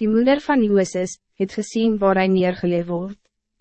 Die moeder van Jooses het gezien waar hij neergeleefd wordt.